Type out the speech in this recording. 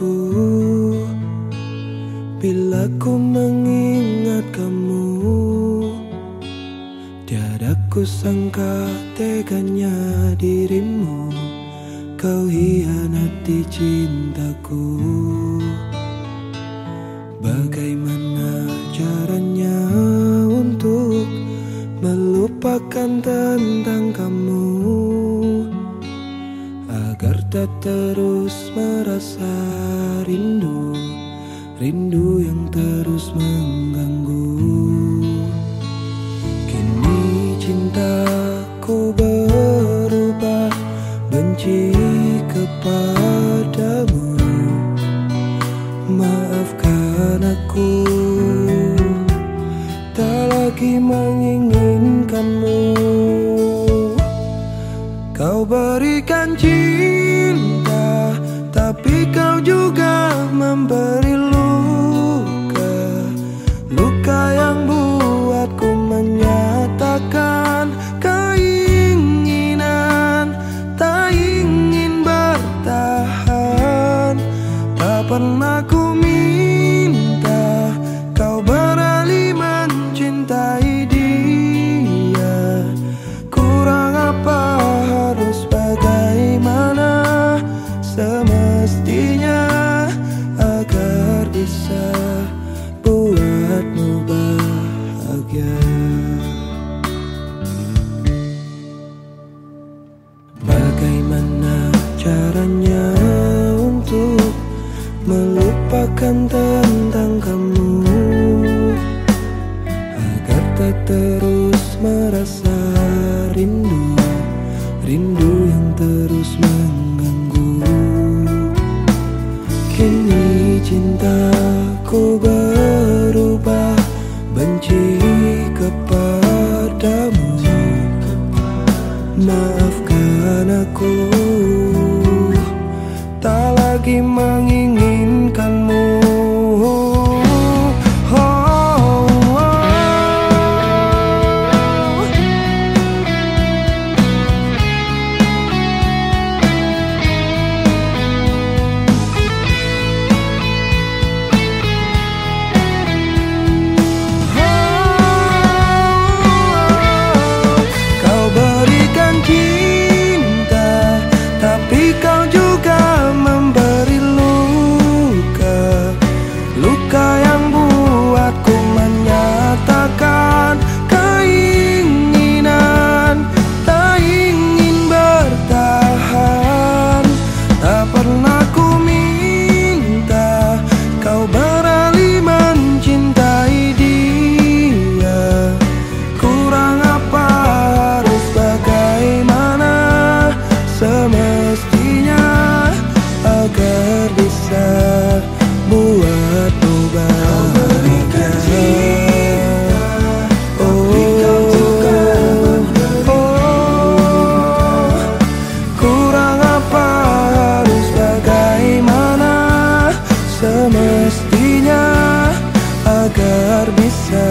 aku Bila ku mengingat kamu Tiada ku sangka teganya dirimu. Kau hianati cintaku. Bagaimana caranya untuk Melupakan tentang kamu? Tak terus merasa rindu Rindu yang terus mengganggu. Kini cintaku berubah benci kepadamu. Maafkan aku Tak lagi menginginkanmu Kau berikan cinta Tapi kau juga memberi luka. Luka yang buatku menyatakan Keinginan Tak ingin bertahan. Tak pernah ku Bagaimana caranya untuk melupakan tentang kamu? Agar tak terus merasa 声音 terbisa